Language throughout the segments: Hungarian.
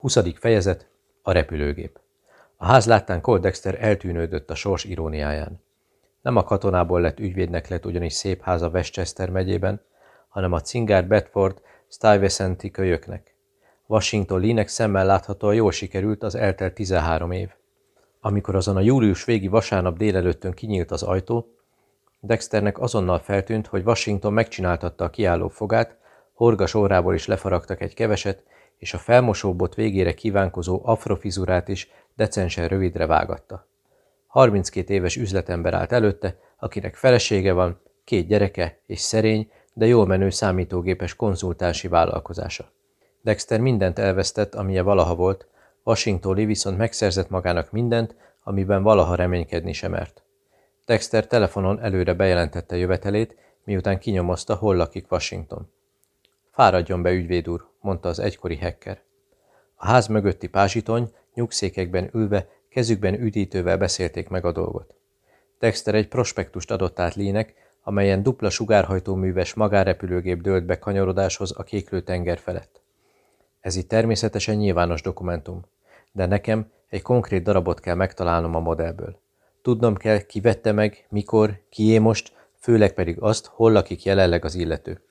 20. fejezet A repülőgép A ház láttán Cold Dexter eltűnődött a sors iróniáján. Nem a katonából lett ügyvédnek lett ugyanis szép háza Westchester megyében, hanem a cingár Bedford Stuyvesant-i kölyöknek. Washington Lee-nek szemmel láthatóan jól sikerült az eltelt 13 év. Amikor azon a július végi vasárnap délelőttön kinyílt az ajtó, Dexternek azonnal feltűnt, hogy Washington megcsináltatta a kiálló fogát, horgas órából is lefaragtak egy keveset, és a felmosóbot végére kívánkozó afrofizurát is decensen rövidre vágatta. 32 éves üzletember állt előtte, akinek felesége van, két gyereke és szerény, de jól menő számítógépes konzultánsi vállalkozása. Dexter mindent elvesztett, amilyen valaha volt, Washington Lee viszont megszerzett magának mindent, amiben valaha reménykedni sem mert. Dexter telefonon előre bejelentette jövetelét, miután kinyomozta, hol lakik Washington. Fáradjon be, ügyvéd úr, mondta az egykori hacker. A ház mögötti pázsitony, nyugszékekben ülve, kezükben üdítővel beszélték meg a dolgot. Dexter egy prospektust adott át Línek, amelyen dupla sugárhajtóműves magárepülőgép dőlt be kanyarodáshoz a kéklő tenger felett. Ez itt természetesen nyilvános dokumentum, de nekem egy konkrét darabot kell megtalálnom a modellből. Tudnom kell, ki vette meg, mikor, kié most, főleg pedig azt, hol lakik jelenleg az illető.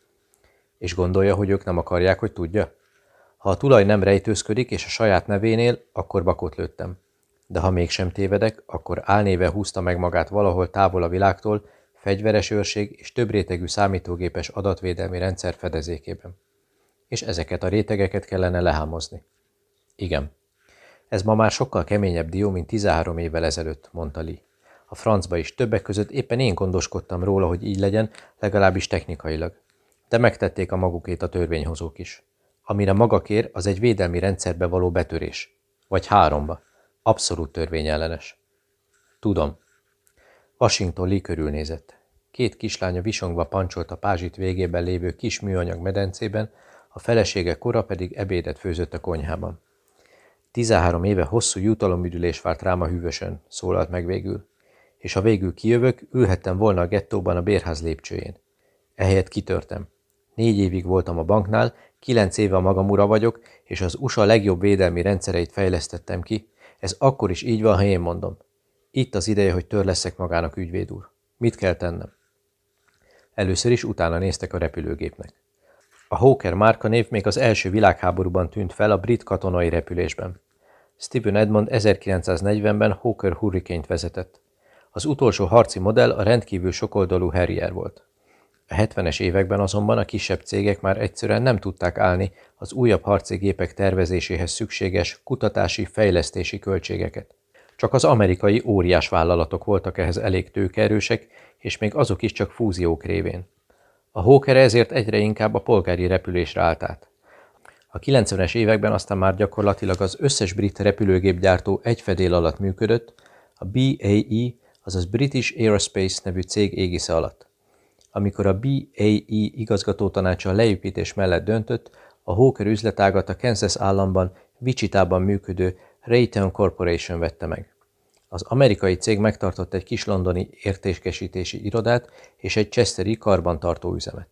És gondolja, hogy ők nem akarják, hogy tudja? Ha a tulaj nem rejtőzködik, és a saját nevénél, akkor bakot lőttem. De ha mégsem tévedek, akkor álnéve húzta meg magát valahol távol a világtól, fegyveres őrség és több rétegű számítógépes adatvédelmi rendszer fedezékében. És ezeket a rétegeket kellene lehámozni. Igen. Ez ma már sokkal keményebb dió, mint 13 évvel ezelőtt, mondta Lee. A francba is többek között éppen én gondoskodtam róla, hogy így legyen, legalábbis technikailag de megtették a magukét a törvényhozók is. Amire maga kér, az egy védelmi rendszerbe való betörés. Vagy háromba. Abszolút törvényellenes. Tudom. Washington Lee körülnézett. Két kislánya visongva pancsolt a pázsit végében lévő kis műanyag medencében, a felesége kora pedig ebédet főzött a konyhában. Tizenhárom éve hosszú jutalomüdülés várt rám a hűvösön, szólalt meg végül. És ha végül kijövök, ülhettem volna a gettóban a bérház lépcsőjén. Ehelyett kitörtem. Négy évig voltam a banknál, kilenc éve magam ura vagyok, és az USA legjobb védelmi rendszereit fejlesztettem ki. Ez akkor is így van, ha én mondom. Itt az ideje, hogy tör magának, ügyvéd úr. Mit kell tennem? Először is utána néztek a repülőgépnek. A Hawker márkanév még az első világháborúban tűnt fel a brit katonai repülésben. Stephen Edmond 1940-ben Hawker Hurricane-t vezetett. Az utolsó harci modell a rendkívül sokoldalú Harrier volt. A 70-es években azonban a kisebb cégek már egyszerűen nem tudták állni az újabb harci gépek tervezéséhez szükséges kutatási, fejlesztési költségeket. Csak az amerikai óriás vállalatok voltak ehhez elég tőkerősek, és még azok is csak fúziók révén. A Hawker ezért egyre inkább a polgári repülésre állt át. A 90-es években aztán már gyakorlatilag az összes brit repülőgépgyártó egy fedél alatt működött, a BAE, azaz British Aerospace nevű cég égisze alatt. Amikor a BAE igazgatótanácsa a leépítés mellett döntött, a Hawker üzletágat a Kansas államban Wichita-ban működő Raytheon Corporation vette meg. Az amerikai cég megtartott egy kis londoni értékesítési irodát és egy Chesteri karbantartó üzemet.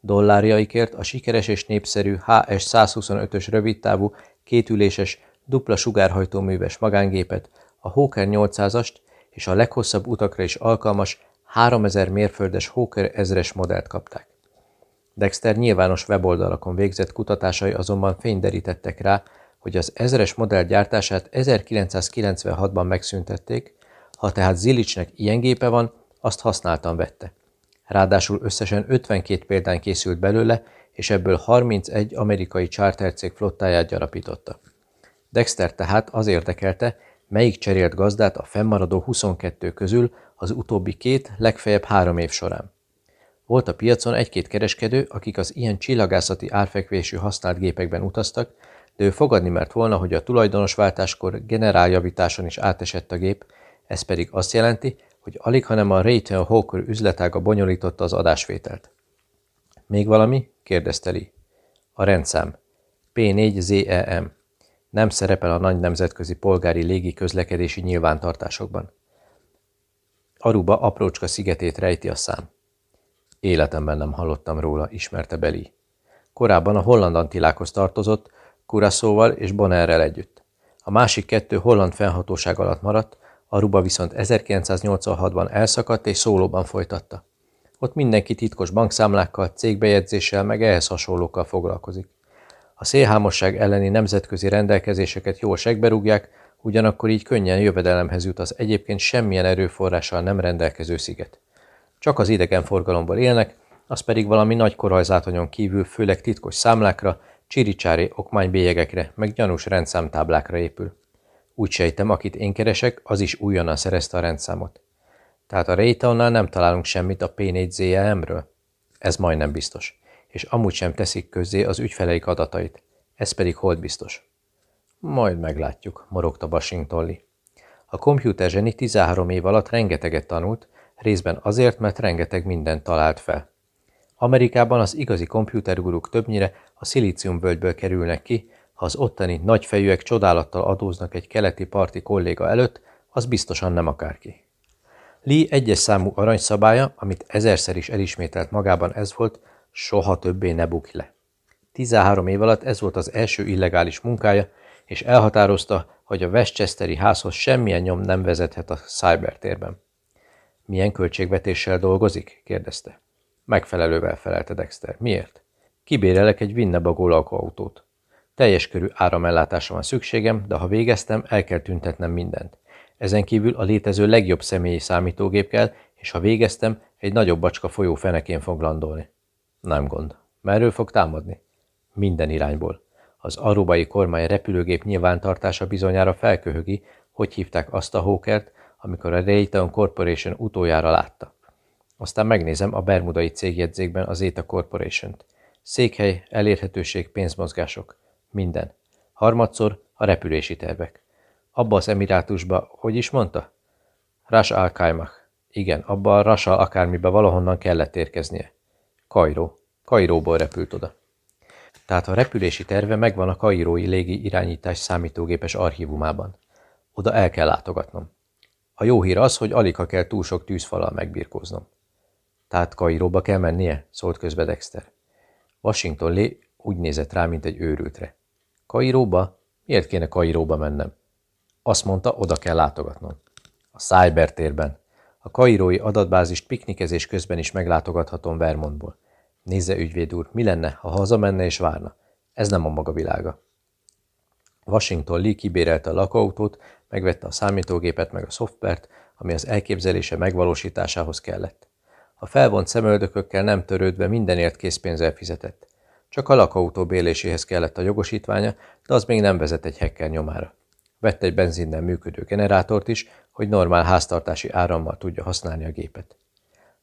Dollárjaikért a sikeres és népszerű HS-125-ös rövidtávú, kétüléses, dupla sugárhajtóműves magángépet, a Hawker 800-ast és a leghosszabb utakra is alkalmas 3000 mérföldes Hawker ezres modellt kapták. Dexter nyilvános weboldalakon végzett kutatásai azonban fényderítettek rá, hogy az ezres modell gyártását 1996-ban megszüntették, ha tehát Zilicsnek ilyen gépe van, azt használtan vette. Ráadásul összesen 52 példány készült belőle, és ebből 31 amerikai chartercég flottáját gyarapította. Dexter tehát az érdekelte, melyik cserélt gazdát a fennmaradó 22 közül az utóbbi két, legfeljebb három év során. Volt a piacon egy-két kereskedő, akik az ilyen csillagászati árfekvésű használt gépekben utaztak, de ő fogadni mert volna, hogy a tulajdonosváltáskor generáljavításon is átesett a gép, ez pedig azt jelenti, hogy alig, hanem a Raytheon Hawker üzletága bonyolította az adásvételt. Még valami? kérdezte Lee. A rendszám. P4ZEM. Nem szerepel a nagy nemzetközi polgári légi közlekedési nyilvántartásokban. Aruba aprócska szigetét rejti a szám. Életemben nem hallottam róla, ismerte Beli. Korábban a holland antilákhoz tartozott, Kuraszóval és Bonerrel együtt. A másik kettő holland fennhatóság alatt maradt, Aruba viszont 1986-ban elszakadt és szólóban folytatta. Ott mindenki titkos bankszámlákkal, cégbejegyzéssel, meg ehhez hasonlókkal foglalkozik. A szélhámosság elleni nemzetközi rendelkezéseket jól segberúgják, ugyanakkor így könnyen jövedelemhez jut az egyébként semmilyen erőforrással nem rendelkező sziget. Csak az idegenforgalomból élnek, az pedig valami nagy korajzátonyon kívül főleg titkos számlákra, csiricsári okmánybélyegekre, meg gyanús rendszámtáblákra épül. Úgy sejtem, akit én keresek, az is újonnan szerezte a rendszámot. Tehát a Raytonnál nem találunk semmit a P4ZLM-ről? Ez majdnem biztos. És amúgy sem teszik közzé az ügyfeleik adatait. Ez pedig hold biztos. Majd meglátjuk, morogta Washington Lee. A komputer zseni 13 év alatt rengeteget tanult, részben azért, mert rengeteg mindent talált fel. Amerikában az igazi komputerguruk többnyire a szilíciumvölgyből kerülnek ki, ha az ottani nagyfejűek csodálattal adóznak egy keleti parti kolléga előtt, az biztosan nem akárki. Lee egyes számú aranyszabálya, amit ezerszer is elismételt magában ez volt, soha többé ne bukj le. 13 év alatt ez volt az első illegális munkája, és elhatározta, hogy a Westchesteri házhoz semmilyen nyom nem vezethet a cybertérben. Milyen költségvetéssel dolgozik? kérdezte. Megfelelővel felelte Dexter. Miért? Kibérelek egy Winnebago lakóautót. Teljes körű áramellátásra van szükségem, de ha végeztem, el kell tüntetnem mindent. Ezen kívül a létező legjobb személyi számítógép kell, és ha végeztem, egy nagyobb bacska folyó fenekén fog landolni. Nem gond. Merről fog támadni? Minden irányból. Az arubai kormány repülőgép nyilvántartása bizonyára felköhögi, hogy hívták azt a hókert, amikor a Raytheon Corporation utoljára látta. Aztán megnézem a bermudai cégjegyzékben az ETA Corporation-t. Székhely, elérhetőség, pénzmozgások. Minden. Harmadszor a repülési tervek. Abba az emirátusba, hogy is mondta? Ras al -Kaimach. Igen, abba a Ras al akármibe valahonnan kellett érkeznie. Kairó. Kairóból repült oda. Tehát a repülési terve megvan a kairói légi irányítás számítógépes archívumában. Oda el kell látogatnom. A jó hír az, hogy alig ha kell túl sok tűzfalal megbirkóznom. Tehát Kairóba kell mennie? szólt közbe Dexter. Washington Lee úgy nézett rá, mint egy őrültre. Kairóba? Miért kéne Kairóba mennem? Azt mondta, oda kell látogatnom. A cybertérben. A kairói adatbázist piknikezés közben is meglátogathatom Vermontból. Nézze, ügyvéd úr, mi lenne, ha hazamenne és várna? Ez nem a maga világa. Washington Lee kibérelte a lakóautót, megvette a számítógépet meg a szoftvert, ami az elképzelése megvalósításához kellett. A felvont szemöldökökkel nem törődve mindenért készpénzzel fizetett. Csak a lakóautó béléséhez kellett a jogosítványa, de az még nem vezet egy hekker nyomára. Vett egy benzinnel működő generátort is, hogy normál háztartási árammal tudja használni a gépet.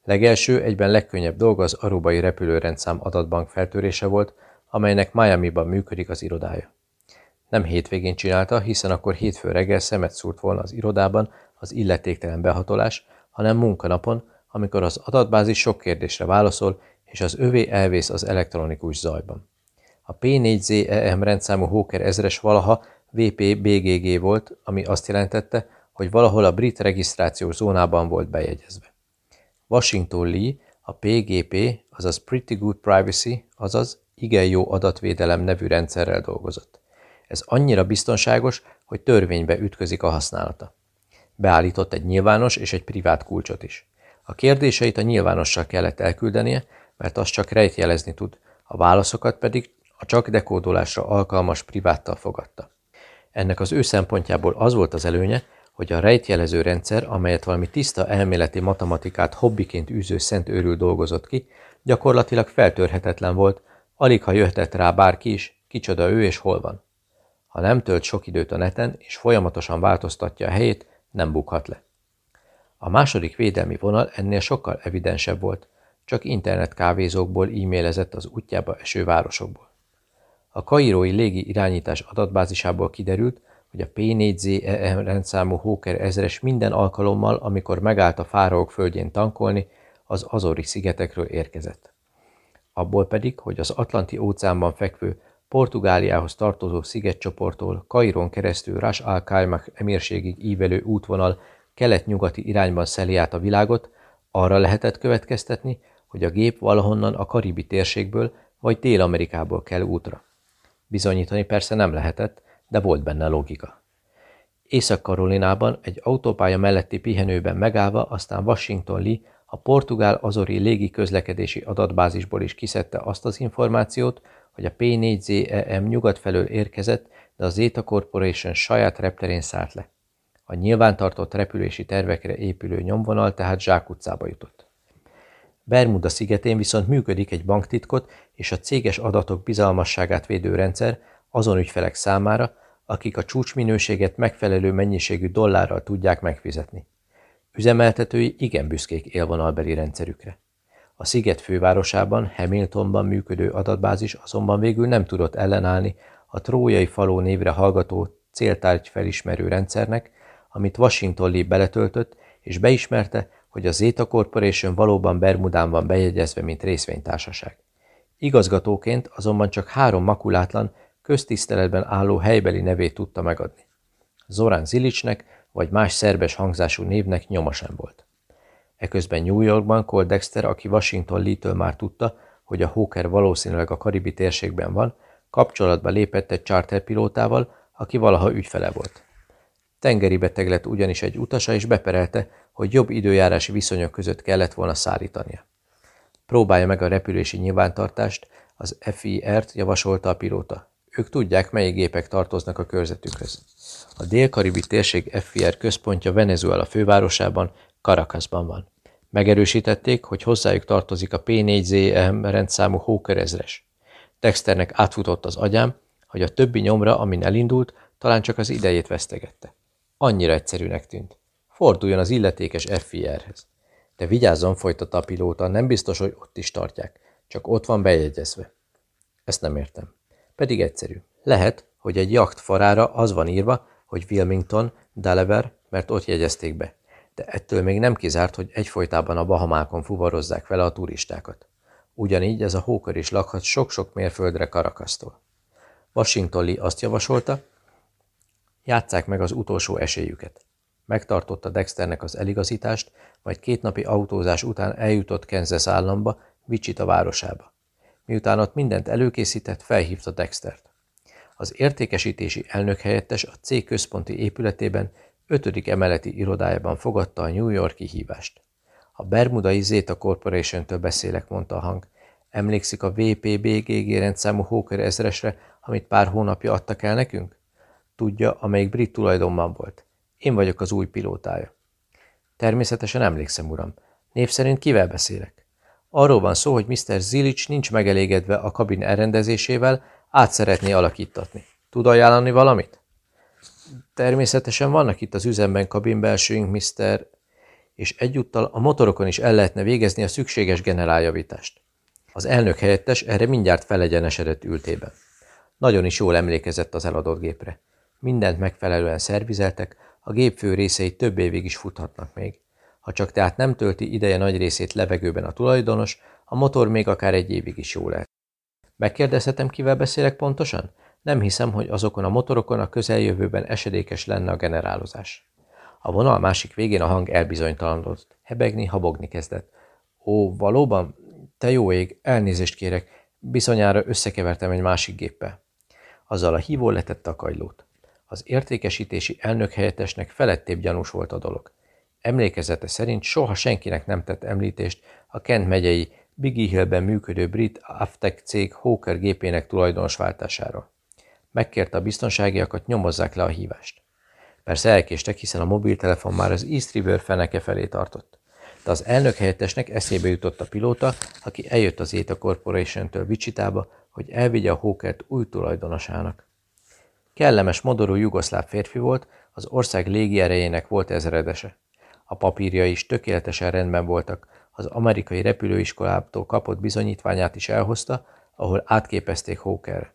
Legelső, egyben legkönnyebb dolga az arubai repülőrendszám adatbank feltörése volt, amelynek Miami-ban működik az irodája. Nem hétvégén csinálta, hiszen akkor hétfő reggel szemet szúrt volna az irodában az illetéktelen behatolás, hanem munkanapon, amikor az adatbázis sok kérdésre válaszol, és az övé elvész az elektronikus zajban. A P4ZEM rendszámú Hóker ezres valaha VP-BGG volt, ami azt jelentette, hogy valahol a brit regisztrációs zónában volt bejegyezve. Washington Lee a PGP, azaz Pretty Good Privacy, azaz igen jó adatvédelem nevű rendszerrel dolgozott. Ez annyira biztonságos, hogy törvénybe ütközik a használata. Beállított egy nyilvános és egy privát kulcsot is. A kérdéseit a nyilvánossal kellett elküldenie, mert az csak rejtjelezni tud, a válaszokat pedig a csak dekódolásra alkalmas priváttal fogadta. Ennek az ő szempontjából az volt az előnye, hogy a rejtjelező rendszer, amelyet valami tiszta elméleti matematikát hobbiként űző szent őrül dolgozott ki, gyakorlatilag feltörhetetlen volt, alig ha jöhetett rá bárki is, kicsoda ő és hol van. Ha nem tölt sok időt a neten, és folyamatosan változtatja a helyét, nem bukhat le. A második védelmi vonal ennél sokkal evidensebb volt, csak internet kávézókból e-mailezett az útjába eső városokból. A kairói légi irányítás adatbázisából kiderült, hogy a P4ZEM rendszámú Hóker ezres minden alkalommal, amikor megállt a fáraók földjén tankolni, az Azori szigetekről érkezett. Abból pedig, hogy az Atlanti óceánban fekvő Portugáliához tartozó szigetcsoporttól Kairon keresztül Ras al emírségig ívelő útvonal kelet-nyugati irányban szeli át a világot, arra lehetett következtetni, hogy a gép valahonnan a karibi térségből vagy Dél-Amerikából kell útra. Bizonyítani persze nem lehetett, de volt benne logika. Észak-Karolinában egy autópálya melletti pihenőben megállva, aztán Washington Lee a portugál azori légi közlekedési adatbázisból is kiszedte azt az információt, hogy a P4ZEM nyugat felől érkezett, de a Zeta Corporation saját repterén szállt le. A nyilvántartott repülési tervekre épülő nyomvonal tehát zsákutcába jutott. Bermuda szigetén viszont működik egy banktitkot és a céges adatok bizalmasságát védő rendszer azon ügyfelek számára, akik a csúcsminőséget megfelelő mennyiségű dollárral tudják megfizetni. Üzemeltetői igen büszkék élvonalbeli rendszerükre. A sziget fővárosában, Hamiltonban működő adatbázis azonban végül nem tudott ellenállni a trójai faló névre hallgató céltárgy felismerő rendszernek, amit Washington Lee beletöltött, és beismerte, hogy a Zeta Corporation valóban Bermudán van bejegyezve, mint részvénytársaság. Igazgatóként azonban csak három makulátlan, köztiszteletben álló helybeli nevét tudta megadni. Zoran Zilicsnek vagy más szerbes hangzású névnek nyoma sem volt. Eközben New Yorkban Cole Dexter, aki Washington Lee-től már tudta, hogy a Hawker valószínűleg a karibi térségben van, kapcsolatba lépett egy charterpilótával, aki valaha ügyfele volt. Tengeri beteg lett ugyanis egy utasa, és beperelte, hogy jobb időjárási viszonyok között kellett volna szállítania. Próbálja meg a repülési nyilvántartást, az FIR-t javasolta a pilóta. Ők tudják, melyik gépek tartoznak a körzetükhöz. A dél-karibi térség FIR központja Venezuela fővárosában, Caracasban van. Megerősítették, hogy hozzájuk tartozik a P4ZM rendszámú Hawker ezres. Dexternek átfutott az agyám, hogy a többi nyomra, amin elindult, talán csak az idejét vesztegette. Annyira egyszerűnek tűnt. Forduljon az illetékes FIR-hez. De vigyázzon, folytatta a pilóta, nem biztos, hogy ott is tartják. Csak ott van bejegyezve. Ezt nem értem. Pedig egyszerű. Lehet, hogy egy jacht farára az van írva, hogy Wilmington, Delaware, mert ott jegyezték be. De ettől még nem kizárt, hogy egyfolytában a Bahamákon fuvarozzák vele a turistákat. Ugyanígy ez a hókör is lakhat sok-sok mérföldre Karakasztól. Washington Lee azt javasolta, játsszák meg az utolsó esélyüket. Megtartotta Dexternek az eligazítást, majd két napi autózás után eljutott Kansas államba, Wichita városába. Miután ott mindent előkészített, felhívta Dextert. Az értékesítési elnök helyettes a cég központi épületében, ötödik emeleti irodájában fogadta a New Yorki hívást. A Bermudai Zeta Corporation-től beszélek, mondta a hang. Emlékszik a VPBGG rendszámú Hawker ezresre, amit pár hónapja adtak el nekünk? Tudja, amelyik brit tulajdonban volt. Én vagyok az új pilótája. Természetesen emlékszem, uram. Név szerint kivel beszélek? Arról van szó, hogy Mr. Zilics nincs megelégedve a kabin elrendezésével, át szeretné alakítatni. Tud ajánlani valamit? Természetesen vannak itt az üzemben kabinbelsőink, Mr. és egyúttal a motorokon is el lehetne végezni a szükséges generáljavítást. Az elnök helyettes erre mindjárt felegyenesedett ültében. Nagyon is jól emlékezett az eladott gépre. Mindent megfelelően szervizeltek, a gép fő részei több évig is futhatnak még. Ha csak tehát nem tölti ideje nagy részét levegőben a tulajdonos, a motor még akár egy évig is jó lehet. Megkérdezhetem, kivel beszélek pontosan? Nem hiszem, hogy azokon a motorokon a közeljövőben esedékes lenne a generálozás. A vonal másik végén a hang elbizonytalanodott. Hebegni, habogni kezdett. Ó, valóban? Te jó ég, elnézést kérek. Bizonyára összekevertem egy másik géppel. Azzal a hívó letette a kajlót. Az értékesítési elnök helyettesnek felettébb gyanús volt a dolog. Emlékezete szerint soha senkinek nem tett említést a Kent megyei Biggie Hillben működő brit Aftec cég Hawker gépének tulajdonosváltásáról. Megkérte a biztonságiakat, nyomozzák le a hívást. Persze elkéstek, hiszen a mobiltelefon már az East River feneke felé tartott. De az elnök helyettesnek eszébe jutott a pilóta, aki eljött az ETA Corporation-től Vicsitába, hogy elvigye a Hawkert új tulajdonosának. Kellemes, modorú jugoszláv férfi volt, az ország légierejének volt ezredese. A papírja is tökéletesen rendben voltak, az amerikai repülőiskolától kapott bizonyítványát is elhozta, ahol átképezték Hawker.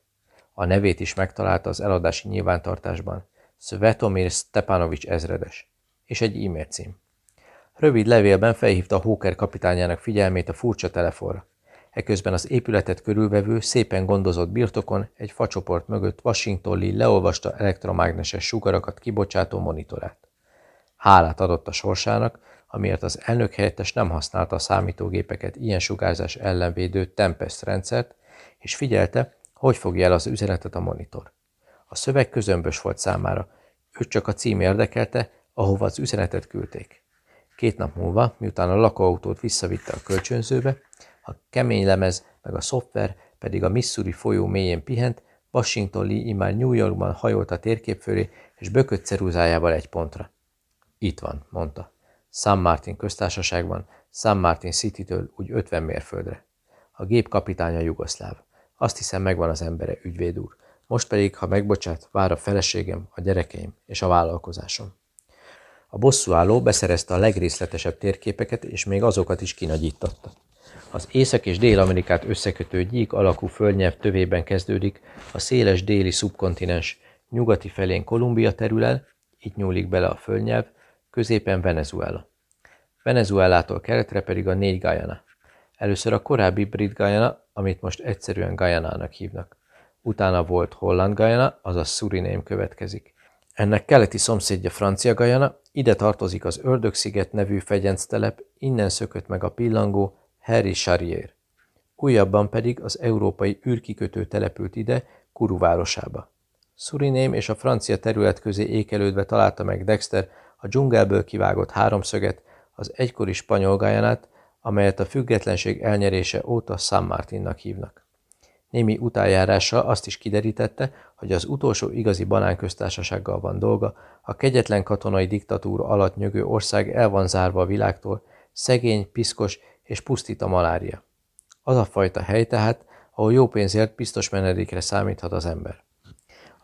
A nevét is megtalálta az eladási nyilvántartásban. Svetomir Stepanovics ezredes. És egy e-mail cím. Rövid levélben felhívta Hawker kapitányának figyelmét a furcsa telefonra. Eközben az épületet körülvevő, szépen gondozott birtokon egy facsoport mögött Washington leolvasta elektromágneses sugarakat kibocsátó monitorát. Hálát adott a sorsának, amiért az elnök helyettes nem használta a számítógépeket ilyen sugárzás ellenvédő Tempest rendszert, és figyelte, Hogy fogja el az üzenetet a monitor? A szöveg közömbös volt számára, őt csak a cím érdekelte, ahova az üzenetet küldték. Két nap múlva, miután a lakóautót visszavitte a kölcsönzőbe, a kemény lemez meg a szoftver pedig a Missouri folyó mélyén pihent, Washington Lee immár New Yorkban hajolt a térkép fölé, és bökött ceruzájával egy pontra. Itt van, mondta. San Martin köztársaságban, San Martin City-től úgy 50 mérföldre. A gép kapitánya jugoszláv. Azt hiszem megvan az embere, ügyvéd úr. Most pedig, ha megbocsát, vár a feleségem, a gyerekeim és a vállalkozásom. A bosszúálló beszerezte a legrészletesebb térképeket, és még azokat is kinagyítatta. Az Észak- és Dél-Amerikát összekötő gyík alakú földnyelv tövében kezdődik a széles déli szubkontinens, nyugati felén Kolumbia terülel, itt nyúlik bele a földnyelv, középen Venezuela. Venezuelától keletre pedig a négy Guyana. Először a korábbi brit Guyana, amit most egyszerűen Guyanának hívnak. Utána volt Holland Guyana, azaz Suriname következik. Ennek keleti szomszédja Francia Guyana, ide tartozik az Ördögsziget nevű fegyenctelep, innen szökött meg a pillangó Harry Charrier. Újabban pedig az európai űrkikötő települt ide, Kuru városába. Suriname és a francia terület közé ékelődve találta meg Dexter a dzsungelből kivágott háromszöget, az egykori spanyol Gajanát, amelyet a függetlenség elnyerése óta San Martinnak hívnak. Némi utájárással azt is kiderítette, hogy az utolsó igazi banánköztársasággal van dolga, a kegyetlen katonai diktatúra alatt nyögő ország el van zárva a világtól, szegény, piszkos és pusztít a malária. Az a fajta hely tehát, ahol jó pénzért biztos menedékre számíthat az ember.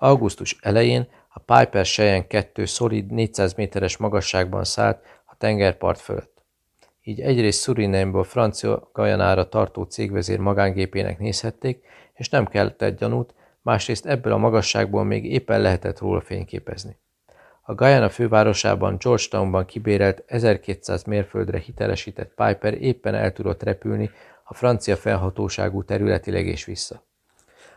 Augusztus elején a Piper Cheyenne 2 szolid 400 méteres magasságban szállt a tengerpart fölött. Így egyrészt Surinameből Francia Gajanára tartó cégvezér magángépének nézhették, és nem kellett gyanút, másrészt ebből a magasságból még éppen lehetett róla fényképezni. A Guyana fővárosában, Georgetownban kibérelt 1200 mérföldre hitelesített Piper éppen el tudott repülni a francia felhatóságú területileg és vissza.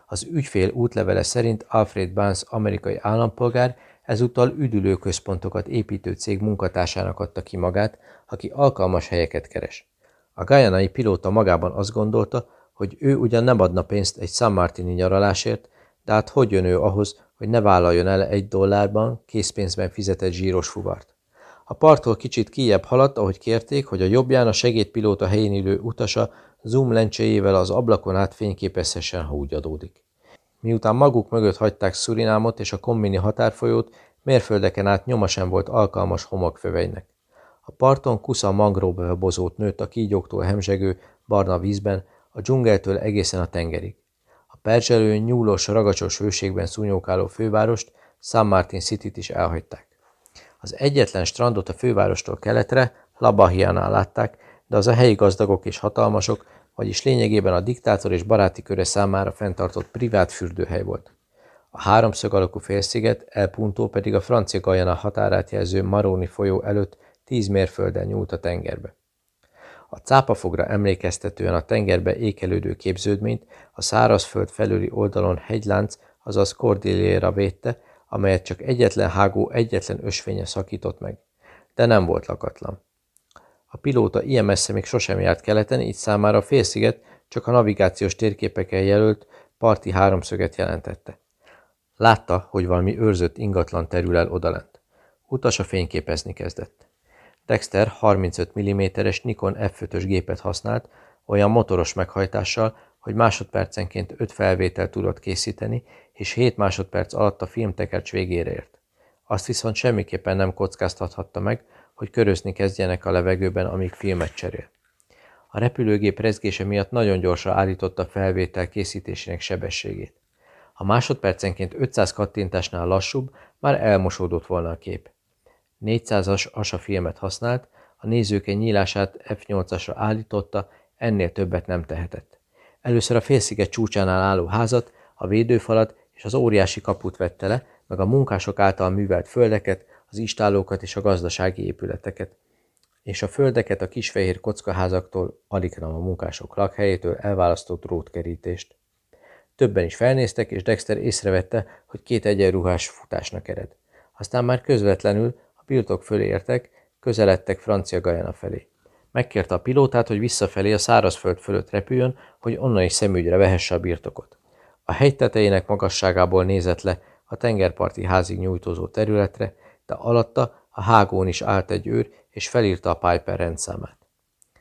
Az ügyfél útlevele szerint Alfred Barnes amerikai állampolgár ezúttal üdülőközpontokat építő cég munkatársának adta ki magát, aki alkalmas helyeket keres. A gajanai pilóta magában azt gondolta, hogy ő ugyan nem adna pénzt egy San Martini nyaralásért, de hát hogy jön ő ahhoz, hogy ne vállaljon el egy dollárban, készpénzben fizetett zsíros fuvart. A parttól kicsit kijebb haladt, ahogy kérték, hogy a jobbján a segédpilóta helyén ülő utasa zoom lencséjével az ablakon át fényképezhessen, ha úgy adódik. Miután maguk mögött hagyták Szurinámot és a kombini határfolyót, mérföldeken át nyoma sem volt alkalmas homokföveinek. A parton kusza mangrove bozót nőtt a kígyóktól hemzsegő, barna vízben, a dzsungeltől egészen a tengerig. A perzselő, nyúlós, ragacsos hőségben szúnyókáló fővárost, San Martin City-t is elhagyták. Az egyetlen strandot a fővárostól keletre, Labahiánál látták, de az a helyi gazdagok és hatalmasok, vagyis lényegében a diktátor és baráti köre számára fenntartott privát fürdőhely volt. A háromszög alakú félsziget, El Punto pedig a francia Gajana határát jelző Maroni folyó előtt tíz mérfölden nyúlt a tengerbe. A cápafogra emlékeztetően a tengerbe ékelődő képződményt a szárazföld felüli oldalon hegylánc, azaz Cordillera védte, amelyet csak egyetlen hágó, egyetlen ösvénye szakított meg. De nem volt lakatlan. A pilóta ilyen messze még sosem járt keleten, így számára a félsziget csak a navigációs térképeken jelölt parti háromszöget jelentette. Látta, hogy valami őrzött ingatlan terül odalent. Utasa fényképezni kezdett. Dexter 35 mm-es Nikon F5-ös gépet használt, olyan motoros meghajtással, hogy másodpercenként 5 felvételt tudott készíteni, és 7 másodperc alatt a filmtekercs végére ért. Azt viszont semmiképpen nem kockáztathatta meg, hogy körözni kezdjenek a levegőben, amíg filmet cserél. A repülőgép rezgése miatt nagyon gyorsan állította a felvétel készítésének sebességét. Ha másodpercenként 500 kattintásnál lassúbb, már elmosódott volna a kép. 400-as ASA filmet használt, a nézők nyílását F8-asra állította, ennél többet nem tehetett. Először a félsziget csúcsánál álló házat, a védőfalat és az óriási kaput vette le, meg a munkások által művelt földeket, az istálókat és a gazdasági épületeket, és a földeket a kisfehér kockaházaktól, alig nem a munkások lakhelyétől elválasztott rótkerítést. Többen is felnéztek, és Dexter észrevette, hogy két egyenruhás futásnak ered. Aztán már közvetlenül a piltok fölé értek, közeledtek Francia Gajana felé. Megkérte a pilótát, hogy visszafelé a szárazföld fölött repüljön, hogy onnan is szemügyre vehesse a birtokot. A hegy tetejének magasságából nézett le a tengerparti házig nyújtózó területre, de alatta a hágón is állt egy őr, és felírta a Piper rendszámát.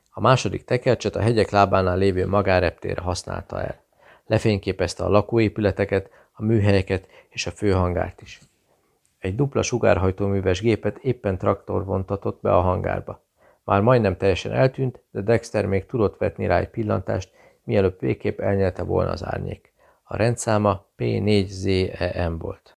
A második tekercset a hegyek lábánál lévő magáreptére használta el. Lefényképezte a lakóépületeket, a műhelyeket és a főhangárt is. Egy dupla sugárhajtóműves gépet éppen traktor vontatott be a hangárba. Már majdnem teljesen eltűnt, de Dexter még tudott vetni rá egy pillantást, mielőtt végképp elnyelte volna az árnyék. A rendszáma P4ZEM volt.